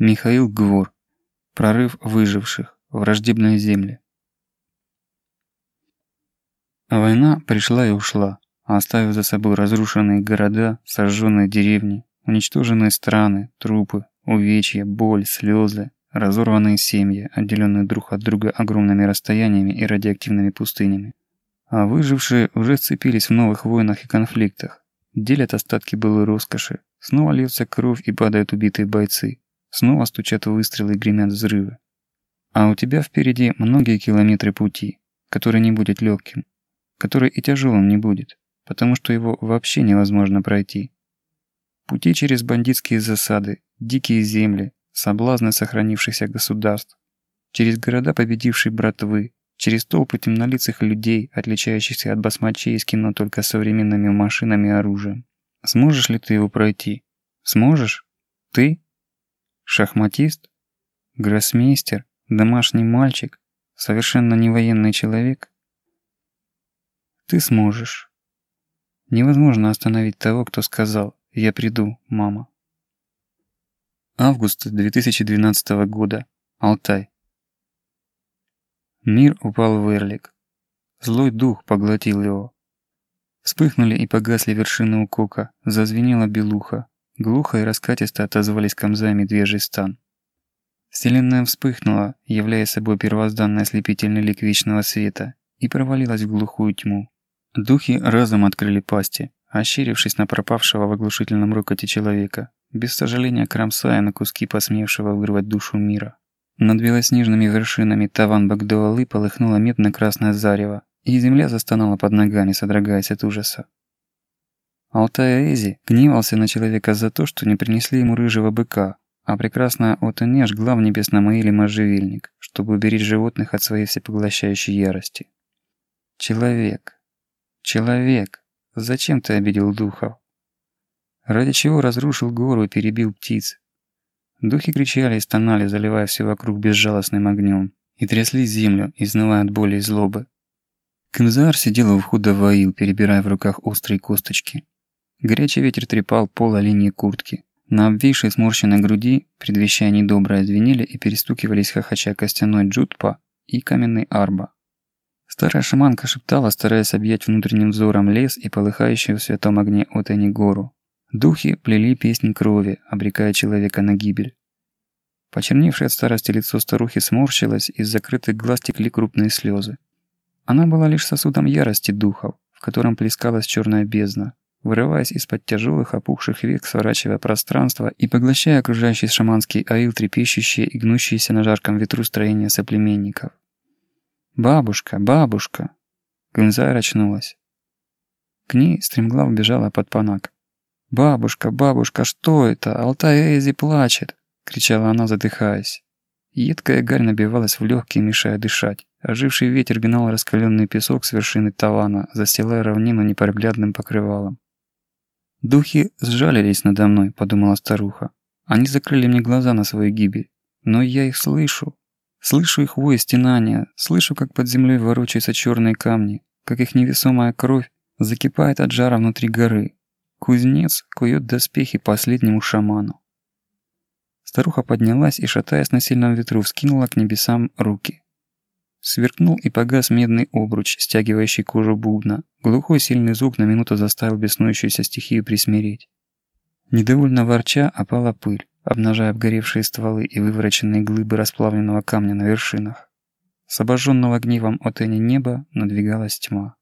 Михаил Гвор. Прорыв выживших. Враждебные земли. Война пришла и ушла, оставив за собой разрушенные города, сожженные деревни, уничтоженные страны, трупы, увечья, боль, слезы, разорванные семьи, отделенные друг от друга огромными расстояниями и радиоактивными пустынями. А выжившие уже сцепились в новых войнах и конфликтах, делят остатки былой роскоши, снова льется кровь и падают убитые бойцы, Снова стучат выстрелы и гремят взрывы. А у тебя впереди многие километры пути, который не будет легким, который и тяжелым не будет, потому что его вообще невозможно пройти. Пути через бандитские засады, дикие земли, соблазны сохранившихся государств, через города победившей братвы, через толпы темнолицых людей, отличающихся от басмачей из только современными машинами и оружием. Сможешь ли ты его пройти? Сможешь? Ты? Шахматист? Гроссмейстер? Домашний мальчик? Совершенно не военный человек? Ты сможешь. Невозможно остановить того, кто сказал «Я приду, мама». Август 2012 года. Алтай. Мир упал в Эрлик. Злой дух поглотил его. Вспыхнули и погасли вершины укока, зазвенела белуха, Глухо и раскатисто отозвались камза медвежий стан. Вселенная вспыхнула, являя собой первозданный ослепительный лик вечного света, и провалилась в глухую тьму. Духи разом открыли пасти, ощерившись на пропавшего в оглушительном рокоте человека, без сожаления кромсая на куски посмевшего вырвать душу мира. Над белоснежными вершинами Таван Багдуалы полыхнуло медно-красное зарево, и земля застонала под ногами, содрогаясь от ужаса. Алтай Эзи гневался на человека за то, что не принесли ему рыжего быка, а прекрасная Отене жгла в небесном Аиле можжевельник, чтобы уберечь животных от своей всепоглощающей ярости. Человек. Человек. Зачем ты обидел духов? Ради чего разрушил гору и перебил птиц? Духи кричали и стонали, заливая все вокруг безжалостным огнем, и трясли землю, изнывая от боли и злобы. Кымзар сидел у входа в Аил, перебирая в руках острые косточки. Горячий ветер трепал пол линии куртки. На обвисшей сморщенной груди, предвещая недоброе, звенели и перестукивались хохоча костяной джутпа и каменный арба. Старая шаманка шептала, стараясь объять внутренним взором лес и полыхающую в святом огне Отени гору. Духи плели песни крови, обрекая человека на гибель. Почерневшее от старости лицо старухи сморщилось, из закрытых глаз текли крупные слезы. Она была лишь сосудом ярости духов, в котором плескалась черная бездна, вырываясь из-под тяжелых опухших век, сворачивая пространство и поглощая окружающий шаманский аил трепещущие и гнущиеся на жарком ветру строения соплеменников. «Бабушка, бабушка!» Гюнзай очнулась. К ней стремглав бежала под панак. «Бабушка, бабушка, что это? Алтай Эйзи плачет!» — кричала она, задыхаясь. Едкая гарь набивалась в легкие, мешая дышать. Оживший ветер гнал раскаленный песок с вершины тавана, застилая равнину непроглядным покрывалом. «Духи сжалились надо мной», — подумала старуха. «Они закрыли мне глаза на свою гибель. Но я их слышу. Слышу их вой стенания, слышу, как под землей ворочаются черные камни, как их невесомая кровь закипает от жара внутри горы. Кузнец кует доспехи последнему шаману». Старуха поднялась и, шатаясь на сильном ветру, вскинула к небесам руки. Сверкнул и погас медный обруч, стягивающий кожу бубна. Глухой сильный звук на минуту заставил беснующуюся стихию присмиреть. Недовольно ворча опала пыль, обнажая обгоревшие стволы и вывороченные глыбы расплавленного камня на вершинах. С обожженного гневом от неба надвигалась тьма.